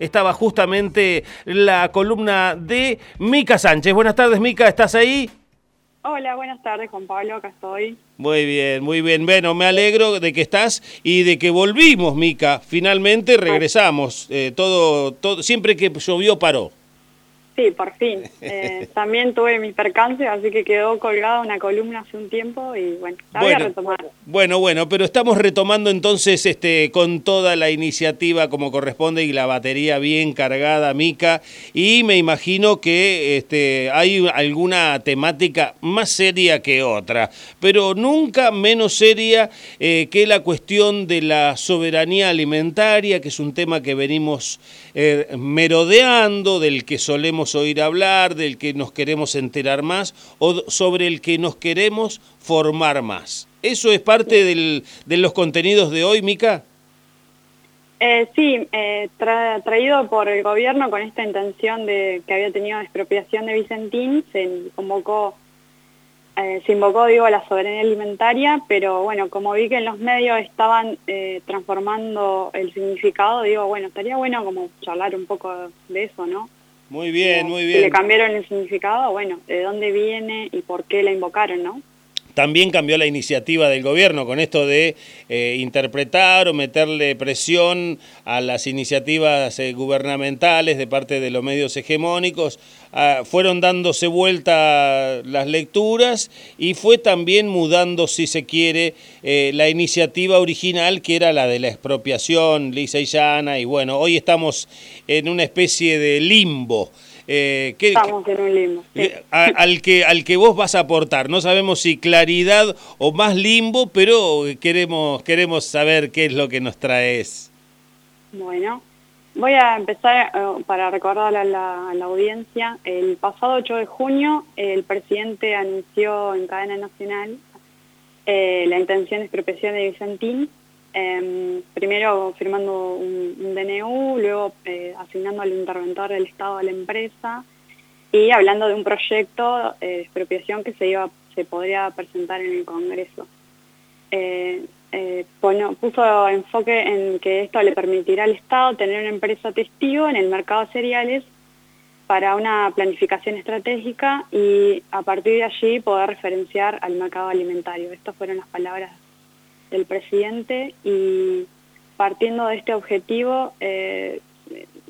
estaba justamente la columna de Mica Sánchez. Buenas tardes, Mica, ¿estás ahí? Hola, buenas tardes, Juan Pablo, acá estoy. Muy bien, muy bien. Bueno, me alegro de que estás y de que volvimos, Mica. Finalmente regresamos. Eh, todo, todo, siempre que llovió paró. Sí, por fin. Eh, también tuve mi percance, así que quedó colgada una columna hace un tiempo y bueno, la voy a retomar. Bueno, bueno, pero estamos retomando entonces este con toda la iniciativa como corresponde y la batería bien cargada, Mica, y me imagino que este, hay alguna temática más seria que otra, pero nunca menos seria eh, que la cuestión de la soberanía alimentaria, que es un tema que venimos eh, merodeando, del que solemos oír hablar, del que nos queremos enterar más o sobre el que nos queremos formar más. ¿Eso es parte del, de los contenidos de hoy, Mica? Eh, sí, eh, traído por el gobierno con esta intención de que había tenido expropiación de Vicentín, se convocó, eh, se invocó, digo, la soberanía alimentaria, pero bueno, como vi que en los medios estaban transformando el significado, digo, bueno, estaría bueno como charlar un poco de eso, ¿no? Muy bien, muy bien. le cambiaron el significado, bueno, de dónde viene y por qué la invocaron, ¿no? También cambió la iniciativa del gobierno con esto de eh, interpretar o meterle presión a las iniciativas eh, gubernamentales de parte de los medios hegemónicos. Ah, fueron dándose vuelta las lecturas y fue también mudando, si se quiere, eh, la iniciativa original que era la de la expropiación lisa y llana. Y bueno, hoy estamos en una especie de limbo. Eh, Estamos en un limbo. al, que, al que vos vas a aportar. No sabemos si claridad o más limbo, pero queremos, queremos saber qué es lo que nos traes. Bueno, voy a empezar eh, para recordar a la, audiencia. El pasado 8 de junio el presidente anunció en cadena nacional eh, la intención de expropiación de Vicentín Em, primero firmando un, DNU, luego eh, asignando al interventor del Estado a la empresa y hablando de un proyecto eh, de expropiación que se, iba, se podría presentar en el Congreso. Eh, puso enfoque en que esto le permitirá al Estado tener una empresa testigo en el mercado de cereales para una planificación estratégica y a partir de allí poder referenciar al mercado alimentario. Estas fueron las palabras del presidente y partiendo de este objetivo, eh,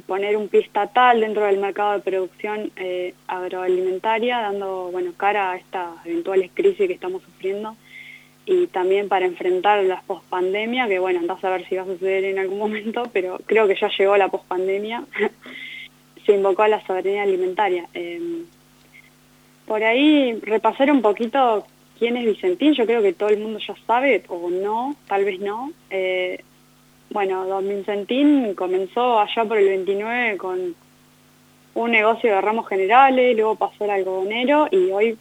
poner un pie estatal dentro del mercado de producción eh, agroalimentaria, dando bueno, cara a estas eventuales crisis que estamos sufriendo y también para enfrentar la pospandemia, que bueno, andás a ver si va a suceder en algún momento, pero creo que ya llegó la pospandemia, se invocó a la soberanía alimentaria. Em, por ahí repasar un poquito quién es Vicentín, yo creo que todo el mundo ya sabe, o no, tal vez no. Eh, bueno, don Vicentín comenzó allá por el 29 con un negocio de ramos generales, luego pasó al algodonero y hoy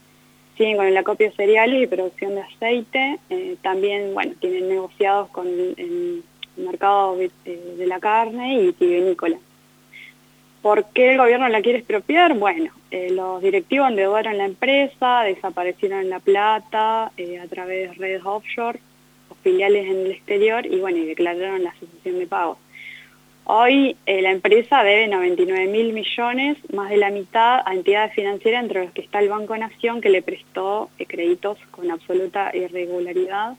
siguen con el acopio de cereales y producción de aceite. Eh, también, bueno, tienen negociados con el, mercado de, de, la carne y vinícola. ¿Por qué el gobierno la quiere expropiar? Bueno, eh, los directivos endeudaron la empresa, desaparecieron la plata eh, a través de redes offshore o filiales en el exterior y bueno, y declararon la sucesión de pagos. Hoy eh, la empresa debe 99 mil millones, más de la mitad a entidades financieras, entre los que está el Banco Nación, que le prestó créditos con absoluta irregularidad.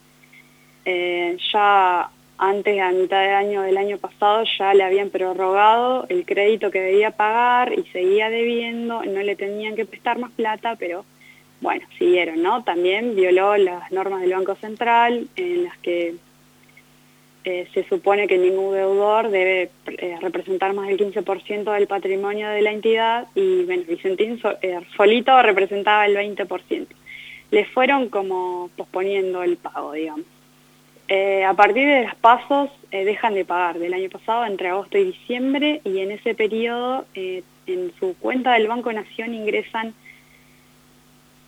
ya antes, a mitad de año del año pasado, ya le habían prorrogado el crédito que debía pagar y seguía debiendo, no le tenían que prestar más plata, pero bueno, siguieron, ¿no? También violó las normas del Banco Central en las que eh, se supone que ningún deudor debe eh, representar más del 15% del patrimonio de la entidad y bueno, Vicentín eh, solito representaba el 20%. Le fueron como posponiendo el pago, digamos. Eh, a partir de los pasos eh, dejan de pagar del año pasado entre agosto y diciembre y en ese periodo eh, en su cuenta del Banco Nación ingresan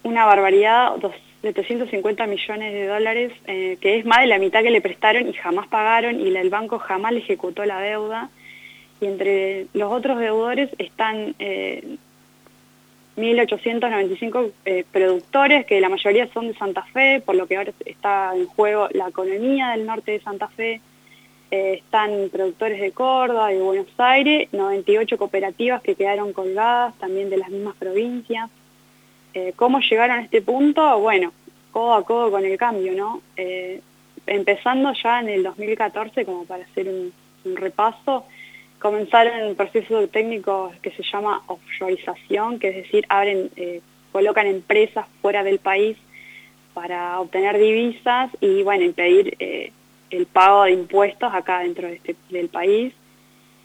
una barbaridad, de 350 millones de dólares, que es más de la mitad que le prestaron y jamás pagaron y el banco jamás le ejecutó la deuda. Y entre los otros deudores están 1.895 eh, productores, que la mayoría son de Santa Fe, por lo que ahora está en juego la economía del norte de Santa Fe. eh, están productores de Córdoba, de Buenos Aires, 98 cooperativas que quedaron colgadas también de las mismas provincias. Eh, ¿Cómo llegaron a este punto? Bueno, codo a codo con el cambio, ¿no? Eh, empezando ya en el 2014, como para hacer un, repaso, comenzaron un proceso técnico que se llama offshoreización, que es decir, abren, colocan empresas fuera del país para obtener divisas y, bueno, impedir el pago de impuestos acá dentro de este, del país.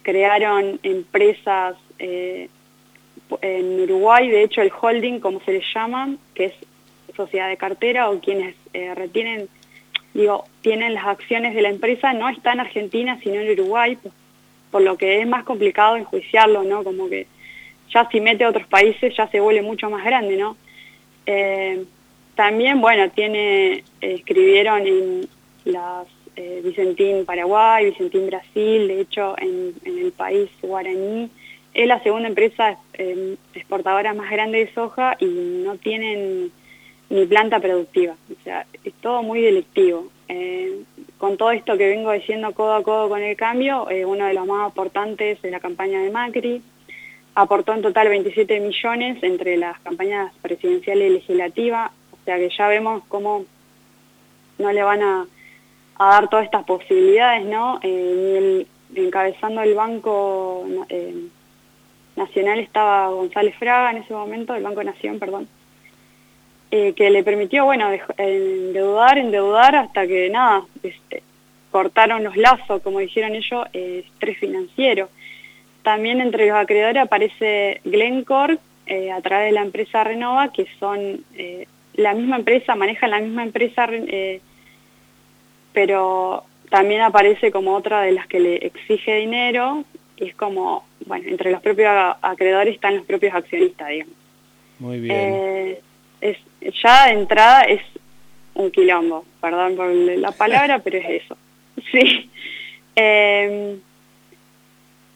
Crearon empresas eh, en Uruguay, de hecho el holding, como se les llama, que es sociedad de cartera o quienes eh, retienen, digo, tienen las acciones de la empresa, no está en Argentina, sino en Uruguay, por, lo que es más complicado enjuiciarlo, ¿no? Como que ya si mete a otros países ya se vuelve mucho más grande, ¿no? Eh, también, bueno, tiene, escribieron en las eh, Vicentín Paraguay, Vicentín Brasil, de hecho en, el país guaraní es la segunda empresa em, exportadora más grande de soja y no tienen ni planta productiva, o sea, es todo muy delictivo. Eh, con todo esto que vengo diciendo codo a codo con el cambio, eh, uno de los más importantes es la campaña de Macri, aportó en total 27 millones entre las campañas presidenciales y legislativas, o sea que ya vemos cómo no le van a dar todas estas posibilidades, ¿no? Eh, encabezando el Banco eh, Nacional estaba González Fraga en ese momento, el Banco Nación, perdón, eh, que le permitió, bueno, endeudar, endeudar hasta que, nada, este, cortaron los lazos, como dijeron ellos, estrés financiero. También entre los acreedores aparece Glencore, a través de la empresa Renova, que son la misma empresa, manejan la misma empresa pero también aparece como otra de las que le exige dinero y es como, bueno, entre los propios acreedores están los propios accionistas, digamos. Muy bien. Eh, es, ya de entrada es un quilombo, perdón por la palabra, pero es eso. Sí. Eh,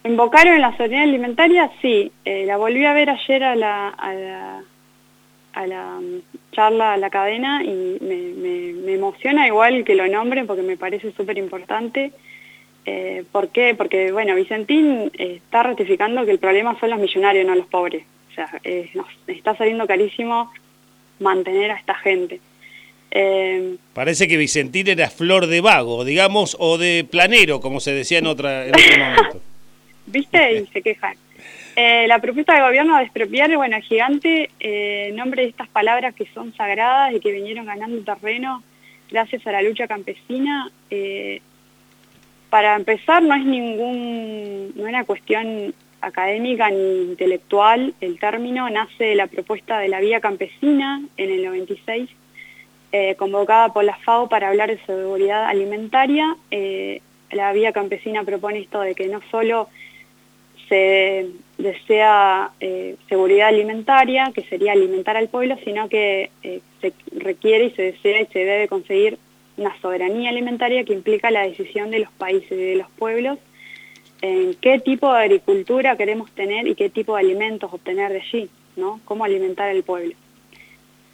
¿Invocaron la soberanía alimentaria? Sí. Eh, la volví a ver ayer a la, a la, a la charla a la cadena y me, emociona igual que lo nombren porque me parece súper importante. Eh, ¿Por qué? Porque, bueno, Vicentín está ratificando que el problema son los millonarios, no los pobres. O sea, eh, nos está saliendo carísimo mantener a esta gente. Eh, Parece que Vicentín era flor de vago, digamos, o de planero, como se decía en, otra, en otro momento. ¿Viste? Y se quejan. Eh, la propuesta del gobierno de expropiar, bueno, gigante, eh, nombre de estas palabras que son sagradas y que vinieron ganando terreno gracias a la lucha campesina. Para empezar, no es ningún, no es una cuestión académica ni intelectual el término, nace de la propuesta de la vía campesina en el 96, eh, convocada por la FAO para hablar de seguridad alimentaria. la vía campesina propone esto de que no solo se desea eh, seguridad alimentaria, que sería alimentar al pueblo, sino que eh, se requiere y se desea y se debe conseguir una soberanía alimentaria que implica la decisión de los países y de los pueblos en qué tipo de agricultura queremos tener y qué tipo de alimentos obtener de allí, ¿no? Cómo alimentar al pueblo.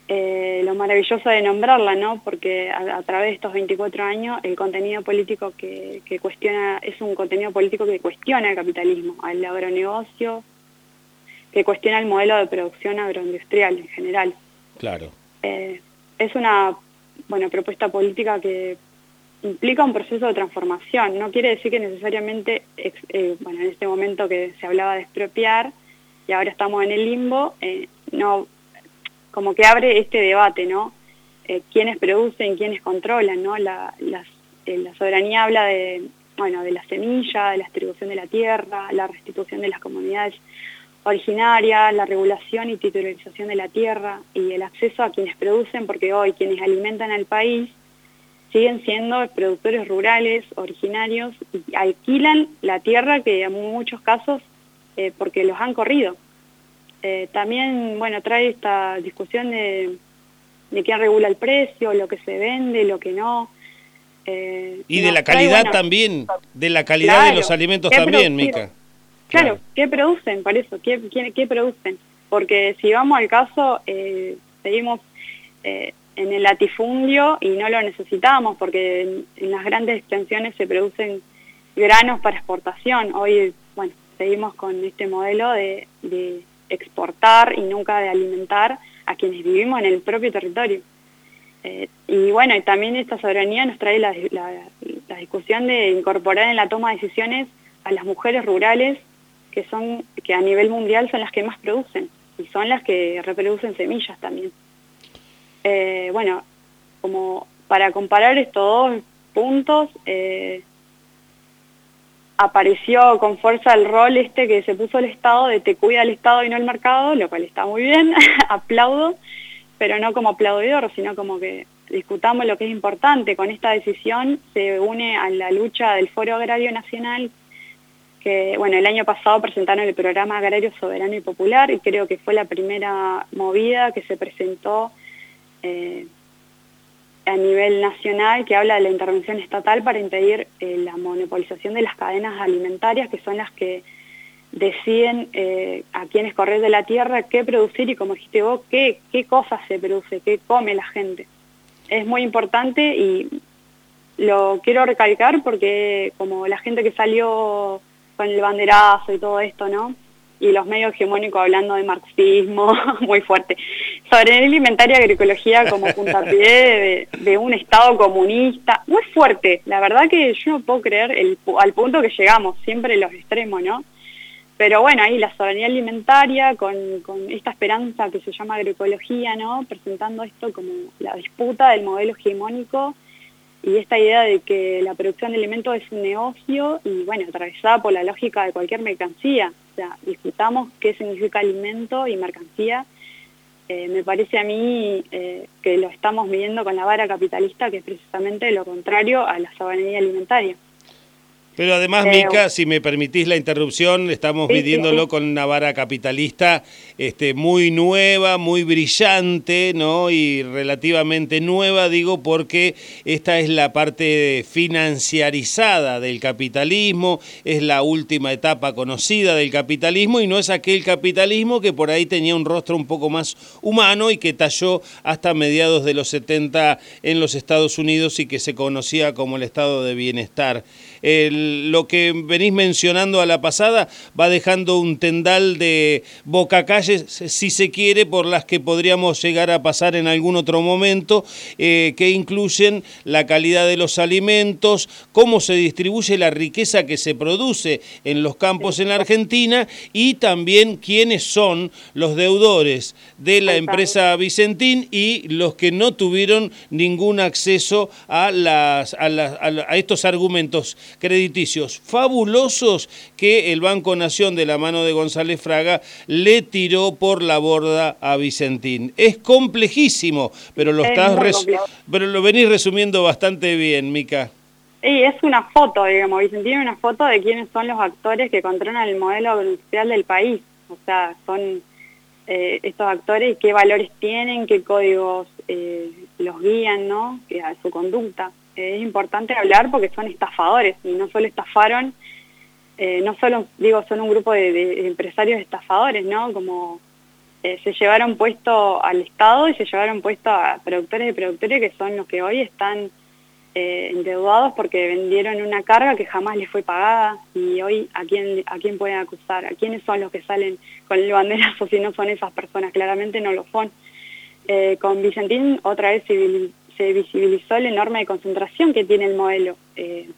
Eh, lo maravilloso de nombrarla, ¿no? Porque a, través de estos 24 años el contenido político que, cuestiona, es un contenido político que cuestiona el capitalismo, al agronegocio, que cuestiona el modelo de producción agroindustrial en general. Claro. Eh, es una bueno, propuesta política que implica un proceso de transformación. No quiere decir que necesariamente, eh, bueno, en este momento que se hablaba de expropiar y ahora estamos en el limbo, no como que abre este debate, ¿no? Eh, quiénes producen, quiénes controlan, ¿no? La, eh, la soberanía habla de, bueno, de la semilla, de la distribución de la tierra, la restitución de las comunidades originarias, la regulación y titularización de la tierra y el acceso a quienes producen, porque hoy quienes alimentan al país siguen siendo productores rurales, originarios, y alquilan la tierra que en muchos casos, eh, porque los han corrido, eh, también, bueno, trae esta discusión de, de quién regula el precio, lo que se vende, lo que no. Eh, y de la calidad también, de la calidad de los alimentos también, Mica. Claro, ¿qué producen? Por eso, ¿qué, qué, producen? Porque si vamos al caso, eh, seguimos en el latifundio y no lo necesitamos porque en, las grandes extensiones se producen granos para exportación. Hoy, bueno, seguimos con este modelo de, exportar y nunca de alimentar a quienes vivimos en el propio territorio. Eh, y bueno, y también esta soberanía nos trae la, discusión de incorporar en la toma de decisiones a las mujeres rurales que son que a nivel mundial son las que más producen y son las que reproducen semillas también. Eh, bueno, como para comparar estos dos puntos, eh, apareció con fuerza el rol este que se puso el Estado de te cuida el Estado y no el mercado, lo cual está muy bien, aplaudo, pero no como aplaudidor, sino como que discutamos lo que es importante. Con esta decisión se une a la lucha del Foro Agrario Nacional, que bueno, el año pasado presentaron el programa Agrario Soberano y Popular y creo que fue la primera movida que se presentó eh, a nivel nacional que habla de la intervención estatal para impedir eh, la monopolización de las cadenas alimentarias, que son las que deciden eh, a quienes correr de la tierra qué producir y como dijiste vos, qué, qué cosas se produce, qué come la gente. Es muy importante y lo quiero recalcar porque como la gente que salió con el banderazo y todo esto, ¿no? Y los medios hegemónicos hablando de marxismo muy fuerte. Sobre alimentaria y agroecología como puntapié de, de un Estado comunista, muy fuerte. La verdad que yo no puedo creer el, al punto que llegamos, siempre los extremos, ¿no? Pero bueno, ahí la soberanía alimentaria con, con esta esperanza que se llama agroecología, ¿no? Presentando esto como la disputa del modelo hegemónico y esta idea de que la producción de alimentos es un negocio y bueno, atravesada por la lógica de cualquier mercancía. Sea, discutamos qué significa alimento y mercancía. Eh, me parece a mí eh, que lo estamos viendo con la vara capitalista, que es precisamente lo contrario a la soberanía alimentaria. Pero además, Mica, si me permitís la interrupción, estamos viviéndolo con una vara capitalista este, muy nueva, muy brillante, ¿no? Y relativamente nueva, digo, porque esta es la parte financiarizada del capitalismo, es la última etapa conocida del capitalismo y no es aquel capitalismo que por ahí tenía un rostro un poco más humano y que talló hasta mediados de los 70 en los Estados Unidos y que se conocía como el estado de bienestar. Lo que venís mencionando a la pasada va dejando un tendal de bocacalles, si se quiere, por las que podríamos llegar a pasar en algún otro momento, eh, que incluyen la calidad de los alimentos, cómo se distribuye la riqueza que se produce en los campos en la Argentina y también quiénes son los deudores de la empresa Vicentín y los que no tuvieron ningún acceso a, las, a, a estos argumentos crediticios fabulosos que el Banco Nación de la mano de González Fraga le tiró por la borda a Vicentín. Es complejísimo, pero lo, estás pero lo venís resumiendo bastante bien, Mica. Sí, es una foto, digamos, Vicentín es una foto de quiénes son los actores que controlan el modelo industrial del país. O sea, son eh, estos actores y qué valores tienen, qué códigos eh, los guían, ¿no? A su conducta es importante hablar porque son estafadores y no solo estafaron, eh, no solo, digo, son un grupo de, empresarios estafadores, ¿no? Como eh, se llevaron puesto al Estado y se llevaron puesto a productores y productores que son los que hoy están eh, endeudados porque vendieron una carga que jamás les fue pagada y hoy a quién, a quién pueden acusar, a quiénes son los que salen con el banderazo si no son esas personas, claramente no lo son. con Vicentín otra vez civil, se visibilizó la enorme concentración que tiene el modelo. Eh,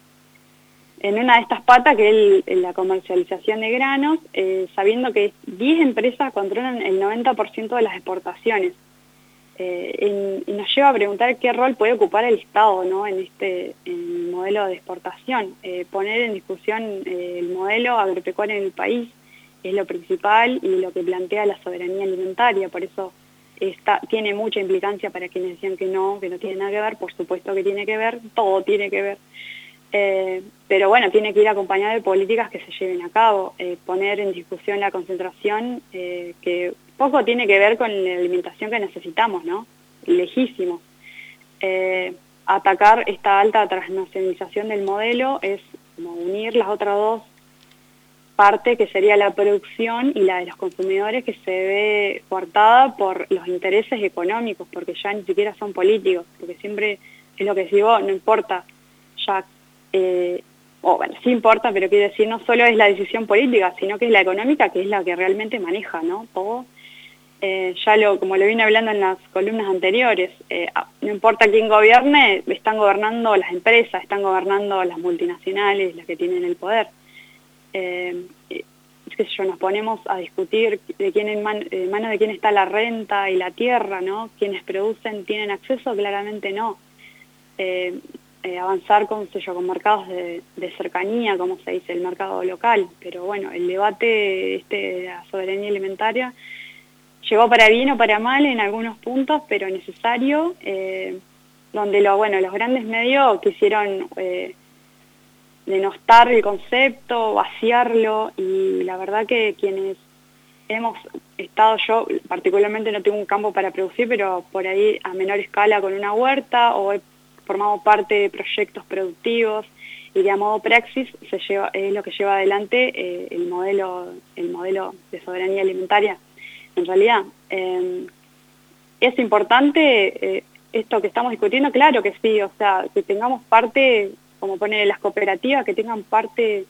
en una de estas patas, que es la comercialización de granos, eh, sabiendo que 10 empresas controlan el 90% de las exportaciones. Eh, nos lleva a preguntar qué rol puede ocupar el Estado ¿no? en este modelo de exportación. poner en discusión el modelo agropecuario en el país es lo principal y lo que plantea la soberanía alimentaria. Por eso tiene mucha implicancia para quienes decían que no, que no tiene nada que ver, por supuesto que tiene que ver, todo tiene que ver. Eh, pero bueno, tiene que ir acompañado de políticas que se lleven a cabo, eh, poner en discusión la concentración, eh, que poco tiene que ver con la alimentación que necesitamos, ¿no? Lejísimo. atacar esta alta transnacionalización del modelo es como unir las otras dos parte que sería la producción y la de los consumidores que se ve cortada por los intereses económicos, porque ya ni siquiera son políticos, porque siempre es lo que digo, no importa ya eh, o bueno, sí importa, pero quiero decir, no solo es la decisión política, sino que es la económica, que es la que realmente maneja, ¿no? Todo. Eh, ya lo, como lo vine hablando en las columnas anteriores, eh, no importa quién gobierne, están gobernando las empresas, están gobernando las multinacionales, las que tienen el poder. Eh, es que yo, nos ponemos a discutir de quién en, manos de quién está la renta y la tierra, ¿no? Quienes producen tienen acceso, claramente no. Eh, avanzar con, con mercados de, cercanía, como se dice, el mercado local. Pero bueno, el debate este de la soberanía alimentaria llegó para bien o para mal en algunos puntos, pero necesario, eh, donde lo, bueno, los grandes medios quisieron eh, denostar el concepto, vaciarlo, y la verdad que quienes hemos estado, yo particularmente no tengo un campo para producir, pero por ahí a menor escala con una huerta, o he formado parte de proyectos productivos y de a modo praxis se lleva, es lo que lleva adelante eh, el, modelo, el modelo de soberanía alimentaria. En realidad, em, es importante eh, esto que estamos discutiendo, claro que sí, o sea, que tengamos parte, como pone las cooperativas, que tengan parte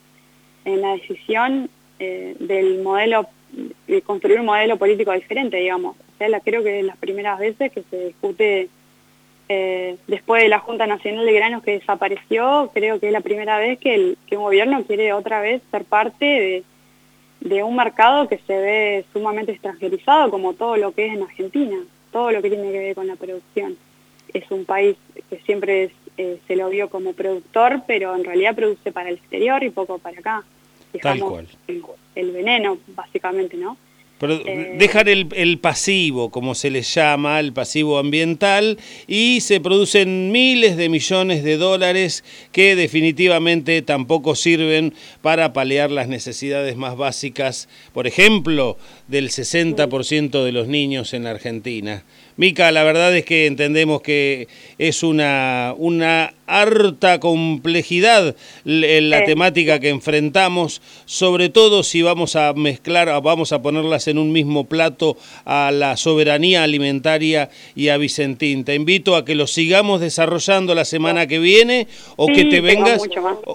en la decisión eh, del modelo, de construir un modelo político diferente, digamos. O sea, creo que es las primeras veces que se discute eh, después de la Junta Nacional de Granos que desapareció, creo que es la primera vez que, un gobierno quiere otra vez ser parte de, un mercado que se ve sumamente extranjerizado, como todo lo que es en Argentina, todo lo que tiene que ver con la producción. Es un país que siempre eh, se lo vio como productor, pero en realidad produce para el exterior y poco para acá. Tal cual. el veneno, básicamente, ¿no? Pero eh, dejar el, pasivo, como se le llama, el pasivo ambiental, y se producen miles de millones de dólares que definitivamente tampoco sirven para paliar las necesidades más básicas, por ejemplo, del 60% de los niños en Argentina. Mica, la verdad es que entendemos que es una, una harta complejidad en la temática que enfrentamos, sobre todo si vamos a mezclar, vamos a ponerlas en un mismo plato a la soberanía alimentaria y a Vicentín. Te invito a que lo sigamos desarrollando la semana que viene o que te vengas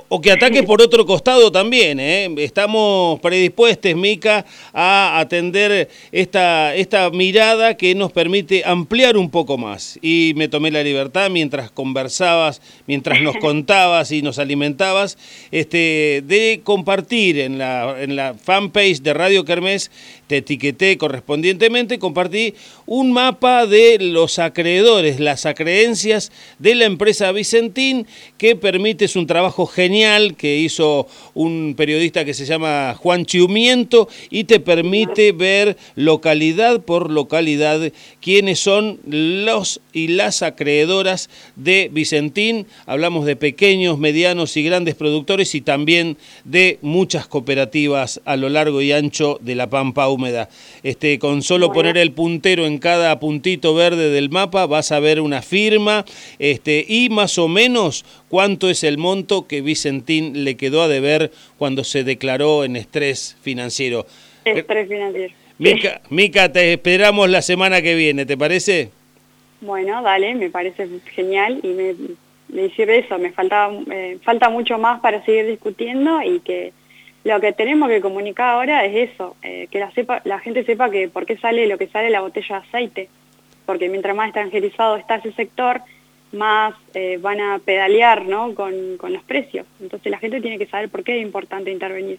o, que ataques por otro costado también. ¿eh? Estamos predispuestos, Mica, a atender esta, esta mirada que nos permite ampliar un poco más. Y me tomé la libertad mientras conversabas, mientras nos contabas y nos alimentabas, este, de compartir en la, en la fanpage de Radio Kermés te etiqueté correspondientemente, compartí un mapa de los acreedores, las acreencias de la empresa Vicentín, que permite, es un trabajo genial que hizo un periodista que se llama Juan Chiumiento y te permite ver localidad por localidad quiénes son los y las acreedoras de Vicentín. Hablamos de pequeños, medianos y grandes productores y también de muchas cooperativas a lo largo y ancho de la Pampa húmeda. Este, con solo poner el puntero en cada puntito verde del mapa vas a ver una firma este, y más o menos cuánto es el monto que Vicentín le quedó a deber cuando se declaró en estrés financiero. Estrés financiero. Mica, Mica, te esperamos la semana que viene, ¿te parece? Bueno, dale, me parece genial y me, decir eso, me falta, eh, falta mucho más para seguir discutiendo y que lo que tenemos que comunicar ahora es eso, que la, sepa, la gente sepa que por qué sale lo que sale la botella de aceite, porque mientras más extranjerizado está ese sector, más eh, van a pedalear ¿no? con, con, los precios. Entonces la gente tiene que saber por qué es importante intervenir.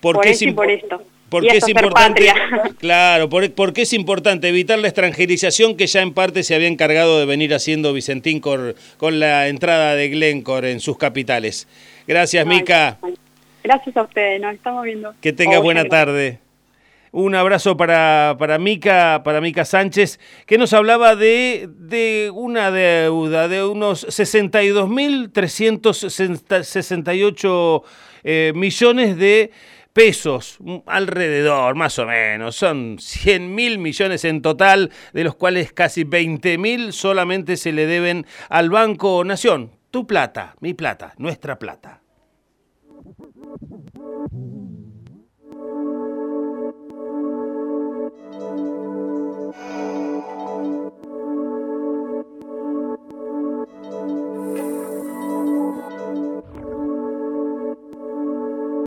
¿Por, por eso y por esto. Porque es importante, claro, por, qué es importante evitar la extranjerización que ya en parte se había encargado de venir haciendo Vicentín con, con la entrada de Glencore en sus capitales. Gracias, Mica. Gracias a ustedes, nos estamos viendo. Que tenga buena tarde. Un abrazo para, para Mica, para Mica Sánchez, que nos hablaba de, de una deuda de unos 62.368 eh, millones de pesos, alrededor, más o menos. Son 100 mil millones en total, de los cuales casi 20 mil solamente se le deben al Banco Nación. Tu plata, mi plata, nuestra plata.